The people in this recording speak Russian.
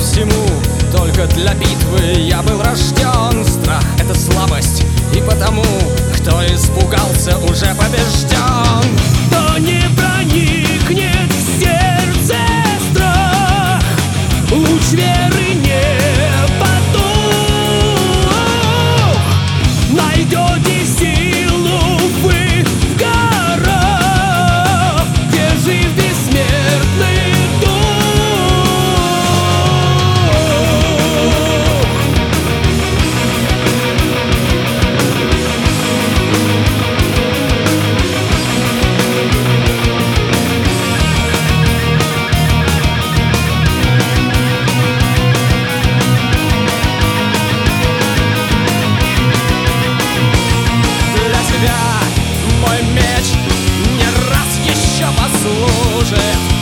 всему. Только для битвы я был рожден. Страх — это слабость, и потому Кто испугался, уже побежден. projeto